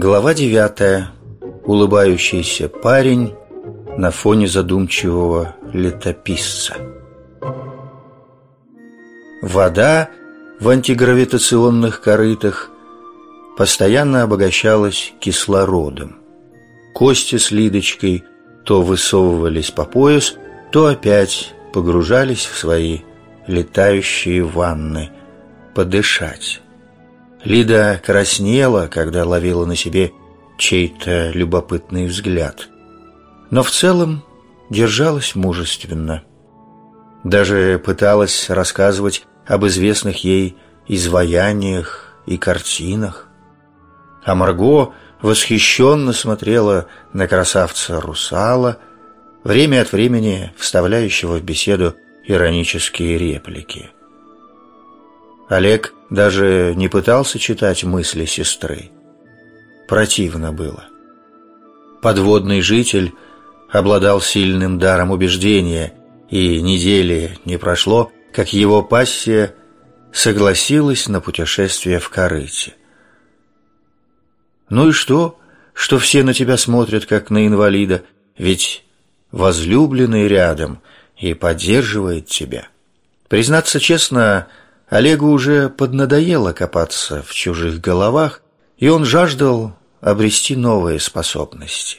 Глава девятая. Улыбающийся парень на фоне задумчивого летописца. Вода в антигравитационных корытах постоянно обогащалась кислородом. Кости с Лидочкой то высовывались по пояс, то опять погружались в свои летающие ванны подышать. Лида краснела, когда ловила на себе чей-то любопытный взгляд. Но в целом держалась мужественно. Даже пыталась рассказывать об известных ей изваяниях и картинах. А Марго восхищенно смотрела на красавца Русала, время от времени вставляющего в беседу иронические реплики. Олег даже не пытался читать мысли сестры. Противно было. Подводный житель обладал сильным даром убеждения, и недели не прошло, как его пассия согласилась на путешествие в корыте. Ну и что, что все на тебя смотрят, как на инвалида, ведь возлюбленный рядом и поддерживает тебя. Признаться честно, Олегу уже поднадоело копаться в чужих головах, и он жаждал обрести новые способности.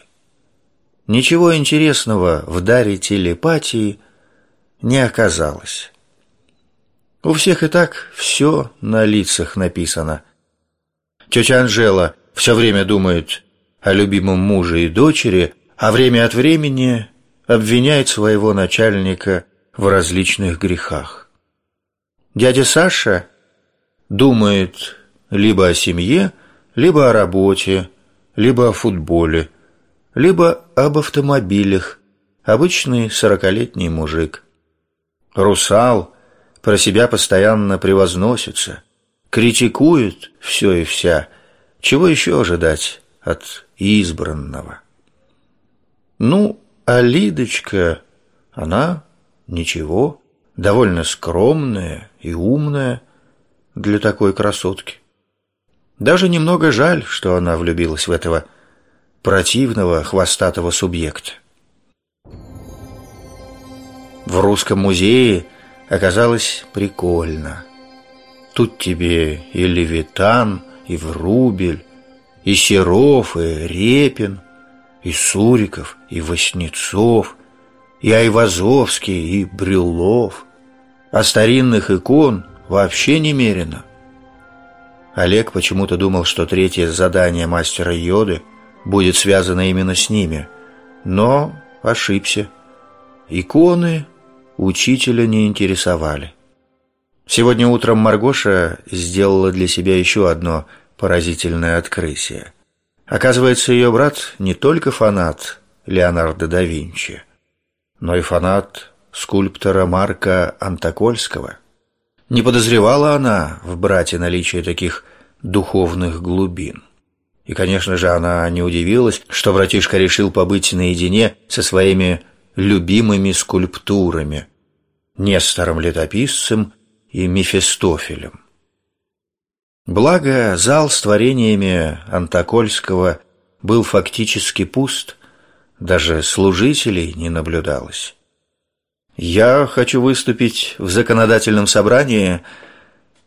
Ничего интересного в даре телепатии не оказалось. У всех и так все на лицах написано. Тетя Анжела все время думает о любимом муже и дочери, а время от времени обвиняет своего начальника в различных грехах. Дядя Саша думает либо о семье, либо о работе, либо о футболе, либо об автомобилях. Обычный сорокалетний мужик. Русал про себя постоянно превозносится, критикует все и вся. Чего еще ожидать от избранного? Ну, а Лидочка, она ничего довольно скромная и умная для такой красотки. Даже немного жаль, что она влюбилась в этого противного хвостатого субъекта. В русском музее оказалось прикольно. Тут тебе и Левитан, и Врубель, и Серов, и Репин, и Суриков, и Васнецов, и Айвазовский, и Брюлов – а старинных икон вообще немерено. Олег почему-то думал, что третье задание мастера Йоды будет связано именно с ними, но ошибся. Иконы учителя не интересовали. Сегодня утром Маргоша сделала для себя еще одно поразительное открытие. Оказывается, ее брат не только фанат Леонардо да Винчи, но и фанат скульптора Марка Антокольского. Не подозревала она в брате наличие таких духовных глубин. И, конечно же, она не удивилась, что братишка решил побыть наедине со своими любимыми скульптурами Нестором Летописцем и Мефистофелем. Благо, зал с творениями Антокольского был фактически пуст, даже служителей не наблюдалось. Я хочу выступить в законодательном собрании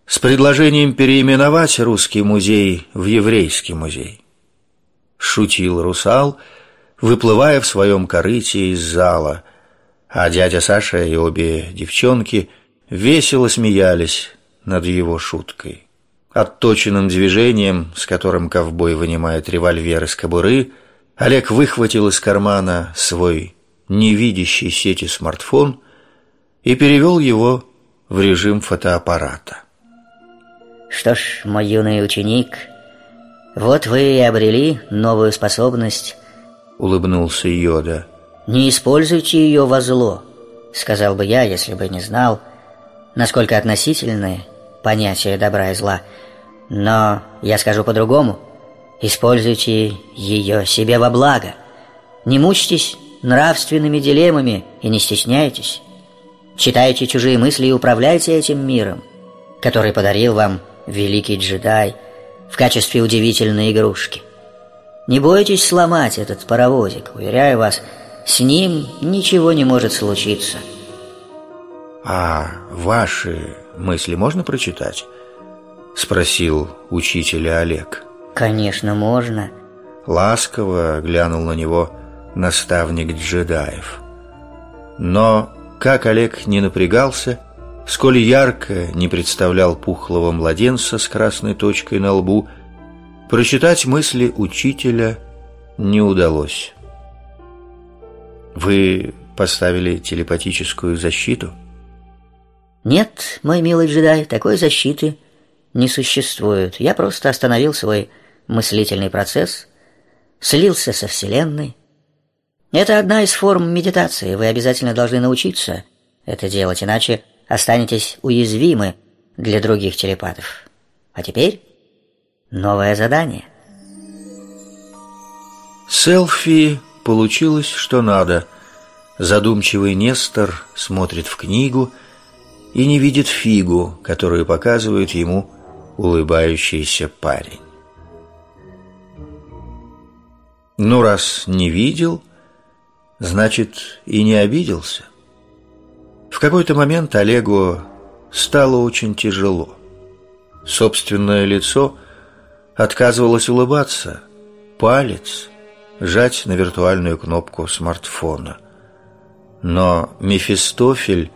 с предложением переименовать русский музей в еврейский музей. Шутил русал, выплывая в своем корыте из зала, а дядя Саша и обе девчонки весело смеялись над его шуткой. Отточенным движением, с которым ковбой вынимает револьвер из кобуры, Олег выхватил из кармана свой невидящий сети смартфон и перевел его в режим фотоаппарата. Что ж, мой юный ученик, вот вы и обрели новую способность. Улыбнулся Йода. Не используйте ее во зло, сказал бы я, если бы не знал, насколько относительны понятия добра и зла. Но я скажу по-другому. Используйте ее себе во благо. Не мучьтесь нравственными дилеммами и не стесняйтесь. Читайте чужие мысли и управляйте этим миром, который подарил вам великий джедай в качестве удивительной игрушки. Не бойтесь сломать этот паровозик, уверяю вас, с ним ничего не может случиться. А ваши мысли можно прочитать? Спросил учителя Олег. Конечно, можно. Ласково глянул на него наставник джедаев. Но как Олег не напрягался, сколь ярко не представлял пухлого младенца с красной точкой на лбу, прочитать мысли учителя не удалось. «Вы поставили телепатическую защиту?» «Нет, мой милый джедай, такой защиты не существует. Я просто остановил свой мыслительный процесс, слился со Вселенной, это одна из форм медитации. Вы обязательно должны научиться это делать, иначе останетесь уязвимы для других телепатов. А теперь новое задание. Селфи получилось, что надо. Задумчивый Нестор смотрит в книгу и не видит фигу, которую показывает ему улыбающийся парень. Ну, раз не видел, значит, и не обиделся. В какой-то момент Олегу стало очень тяжело. Собственное лицо отказывалось улыбаться, палец жать на виртуальную кнопку смартфона. Но Мефистофель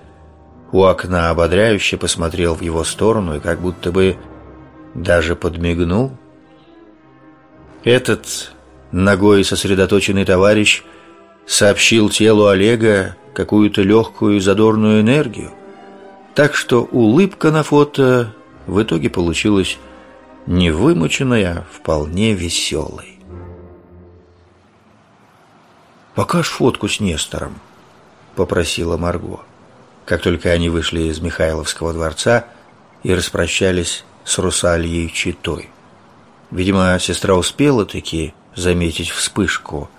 у окна ободряюще посмотрел в его сторону и как будто бы даже подмигнул. Этот ногой сосредоточенный товарищ – сообщил телу Олега какую-то легкую задорную энергию, так что улыбка на фото в итоге получилась не вымученная, а вполне веселой. «Покажь фотку с Нестором», — попросила Марго, как только они вышли из Михайловского дворца и распрощались с Русальей Читой. Видимо, сестра успела-таки заметить вспышку —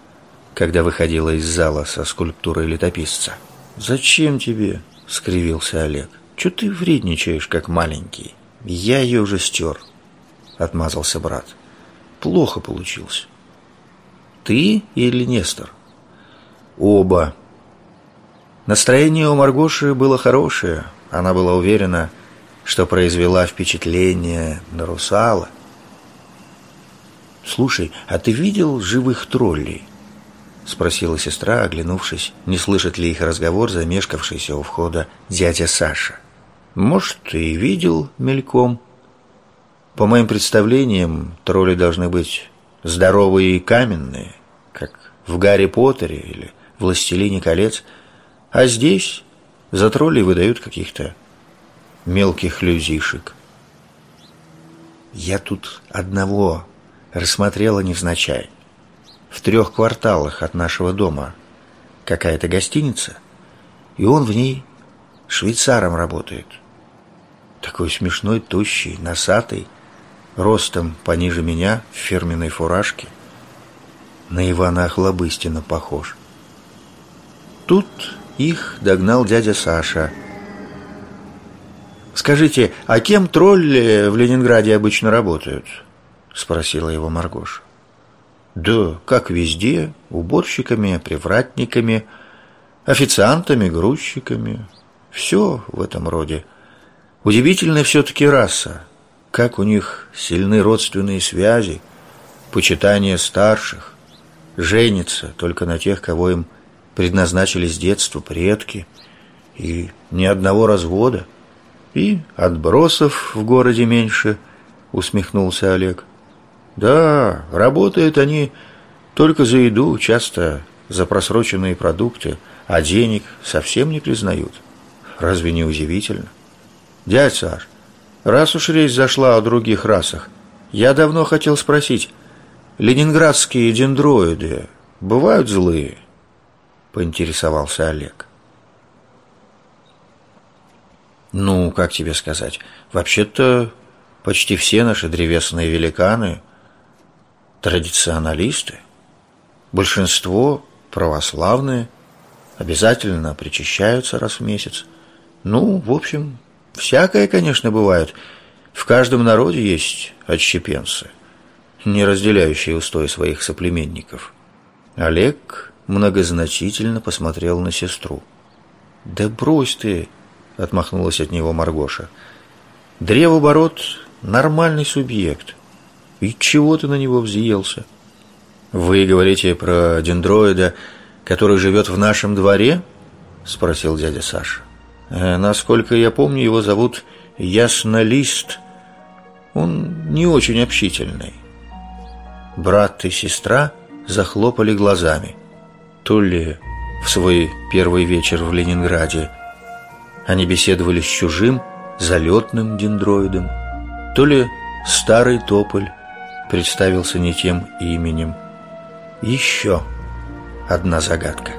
когда выходила из зала со скульптурой летописца. «Зачем тебе?» — скривился Олег. «Чё ты вредничаешь, как маленький? Я ее уже стер», — отмазался брат. «Плохо получился». «Ты или Нестор?» «Оба». Настроение у Маргоши было хорошее. Она была уверена, что произвела впечатление на русала. «Слушай, а ты видел живых троллей?» — спросила сестра, оглянувшись, не слышит ли их разговор, замешкавшийся у входа дядя Саша. «Может, ты и видел мельком. По моим представлениям, тролли должны быть здоровые и каменные, как в Гарри Поттере или Властелине колец, а здесь за троллей выдают каких-то мелких людишек. Я тут одного рассмотрела невзначай в трех кварталах от нашего дома какая-то гостиница, и он в ней швейцаром работает. Такой смешной, тощий, носатый, ростом пониже меня, в фирменной фуражке. На Ивана Охлобыстина похож. Тут их догнал дядя Саша. «Скажите, а кем тролли в Ленинграде обычно работают?» — спросила его Маргоша. Да, как везде, уборщиками, привратниками, официантами, грузчиками. Все в этом роде. Удивительная все-таки раса. Как у них сильны родственные связи, почитание старших, женятся только на тех, кого им предназначили с детства предки, и ни одного развода, и отбросов в городе меньше, усмехнулся Олег. Да, работают они только за еду, часто за просроченные продукты, а денег совсем не признают. Разве не удивительно? Дядь Саш, раз уж речь зашла о других расах, я давно хотел спросить, ленинградские дендроиды бывают злые? Поинтересовался Олег. Ну, как тебе сказать, вообще-то почти все наши древесные великаны традиционалисты, большинство православные, обязательно причащаются раз в месяц. Ну, в общем, всякое, конечно, бывает. В каждом народе есть отщепенцы. не разделяющий устои своих соплеменников. Олег многозначительно посмотрел на сестру. «Да брось ты!» — отмахнулась от него Маргоша. «Древоборот — нормальный субъект. И чего ты на него взъелся?» «Вы говорите про дендроида, который живет в нашем дворе?» — спросил дядя Саша. Э, «Насколько я помню, его зовут Яснолист. Он не очень общительный». Брат и сестра захлопали глазами. То ли в свой первый вечер в Ленинграде они беседовали с чужим, залетным дендроидом, то ли старый тополь представился не тем именем. Еще одна загадка.